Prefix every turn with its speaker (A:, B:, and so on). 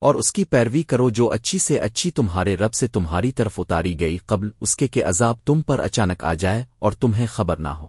A: اور اس کی پیروی کرو جو اچھی سے اچھی تمہارے رب سے تمہاری طرف اتاری گئی قبل اس کے کہ عذاب تم پر اچانک آ جائے اور تمہیں خبر نہ ہو۔